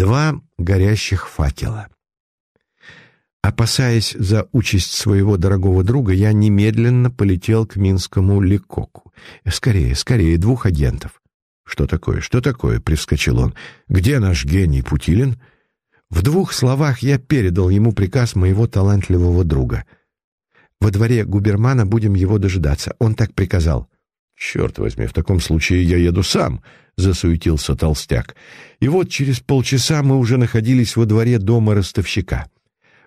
Два горящих факела. Опасаясь за участь своего дорогого друга, я немедленно полетел к Минскому Ликоку. «Скорее, скорее, двух агентов». «Что такое, что такое?» — привскочил он. «Где наш гений Путилин?» В двух словах я передал ему приказ моего талантливого друга. «Во дворе губермана будем его дожидаться. Он так приказал». «Черт возьми, в таком случае я еду сам», — засуетился толстяк. И вот через полчаса мы уже находились во дворе дома ростовщика.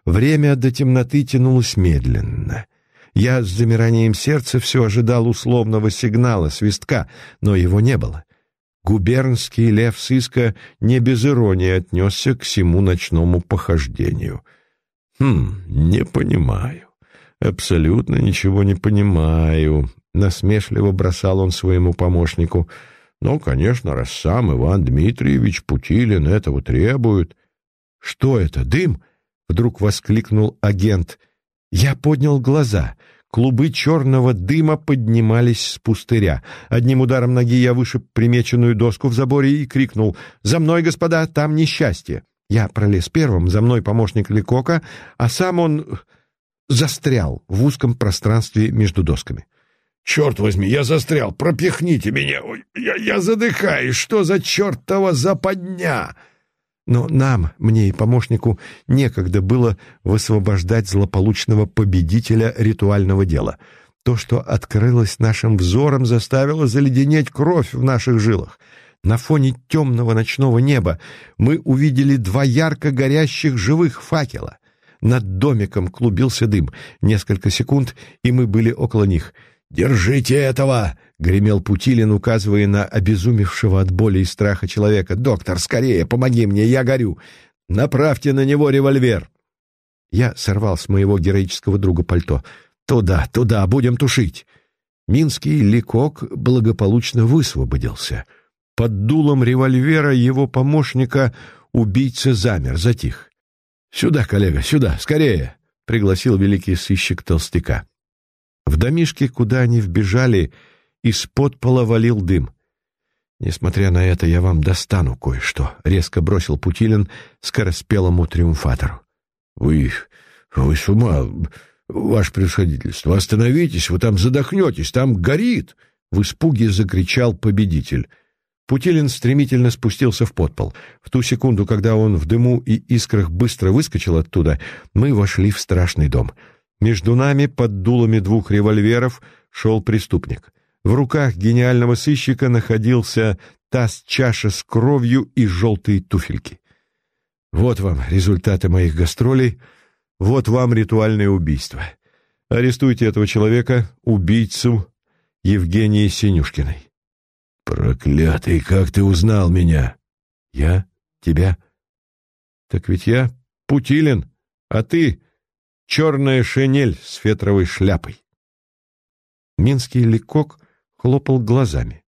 Время до темноты тянулось медленно. Я с замиранием сердца все ожидал условного сигнала, свистка, но его не было. Губернский лев сыска не без иронии отнесся к всему ночному похождению. «Хм, не понимаю. Абсолютно ничего не понимаю», — насмешливо бросал он своему помощнику. «Ну, конечно, раз сам Иван Дмитриевич Путилин этого требует». «Что это, дым?» Вдруг воскликнул агент. Я поднял глаза. Клубы черного дыма поднимались с пустыря. Одним ударом ноги я вышиб примеченную доску в заборе и крикнул «За мной, господа, там несчастье!» Я пролез первым, за мной помощник Лекока, а сам он застрял в узком пространстве между досками. «Черт возьми, я застрял! Пропихните меня! Я, я задыхаюсь! Что за чертова западня?» Но нам, мне и помощнику, некогда было высвобождать злополучного победителя ритуального дела. То, что открылось нашим взором, заставило заледенеть кровь в наших жилах. На фоне темного ночного неба мы увидели два ярко горящих живых факела. Над домиком клубился дым. Несколько секунд, и мы были около них — «Держите этого!» — гремел Путилин, указывая на обезумевшего от боли и страха человека. «Доктор, скорее, помоги мне, я горю! Направьте на него револьвер!» Я сорвал с моего героического друга пальто. «Туда, туда, будем тушить!» Минский ликок благополучно высвободился. Под дулом револьвера его помощника убийца замер, затих. «Сюда, коллега, сюда, скорее!» — пригласил великий сыщик толстяка. В домишке, куда они вбежали, из-под пола валил дым. «Несмотря на это, я вам достану кое-что», — резко бросил Путилин скороспелому триумфатору. «Вы... вы с ума, ваше превосходительство! Остановитесь, вы там задохнетесь, там горит!» — в испуге закричал победитель. Путилин стремительно спустился в подпол. В ту секунду, когда он в дыму и искрах быстро выскочил оттуда, мы вошли в страшный дом — между нами под дулами двух револьверов шел преступник. В руках гениального сыщика находился таз-чаша с кровью и желтые туфельки. Вот вам результаты моих гастролей, вот вам ритуальное убийство. Арестуйте этого человека, убийцу Евгении Синюшкиной. Проклятый, как ты узнал меня? Я? Тебя? Так ведь я Путилин, а ты черная шинель с фетровой шляпой. Минский ликок хлопал глазами.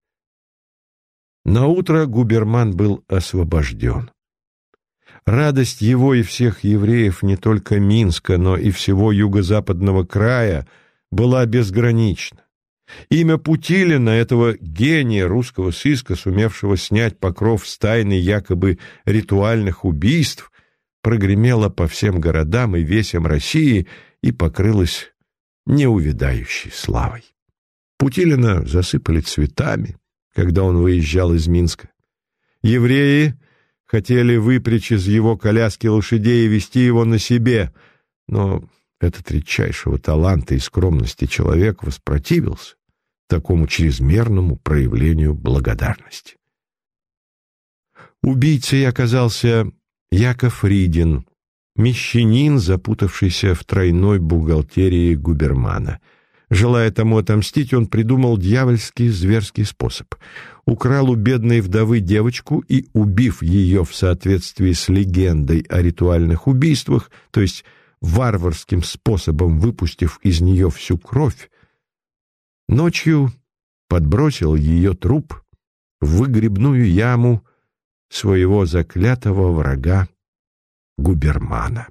На утро губерман был освобожден. Радость его и всех евреев не только Минска, но и всего юго-западного края была безгранична. Имя Путилина, этого гения русского сыска, сумевшего снять покров с тайны якобы ритуальных убийств, прогремела по всем городам и весям России и покрылась неувидающей славой. Путилина засыпали цветами, когда он выезжал из Минска. Евреи хотели выпрячь из его коляски лошадей и вести его на себе, но этот редчайшего таланта и скромности человек воспротивился такому чрезмерному проявлению благодарности. Убийцей оказался Яков Ридин, мещанин, запутавшийся в тройной бухгалтерии губермана. Желая тому отомстить, он придумал дьявольский зверский способ. Украл у бедной вдовы девочку и, убив ее в соответствии с легендой о ритуальных убийствах, то есть варварским способом выпустив из нее всю кровь, ночью подбросил ее труп в выгребную яму своего заклятого врага Губермана.